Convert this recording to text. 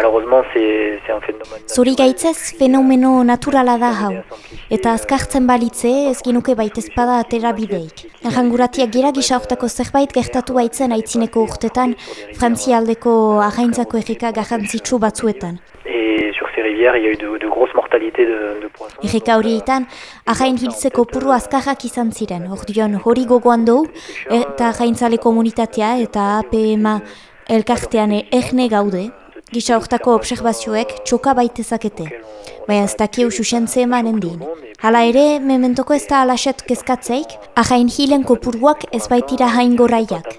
malheureusement, c'est un phénomène... Zuri gaitzez, fenomeno naturala da hau. Eta azkartzen balitze, ez ginuke baitezpada atera bideik. Erranguratiak gira gisa hortako zerbait gertatu baitzen aitzineko urtetan, frantzialdeko ahaintzako errika garrantzitsu batzuetan. Et sur ces rivières, il y a eu de, de grosses mortalités de, de poissons. Errika horietan, ahain hiltzeko puru azkarrak izan ziren. Ordion hori gogoan dugu, eta ahaintzale komunitatea eta APMA elkartean erne gaude, gisa hortako observazioek txoka baitezakete. Baina ez dakiu susentze emanen din. Hala ere, mementoko ez da alaxet kezkatzeik, ahain hilen kopuruak ez baitira hain goraiak.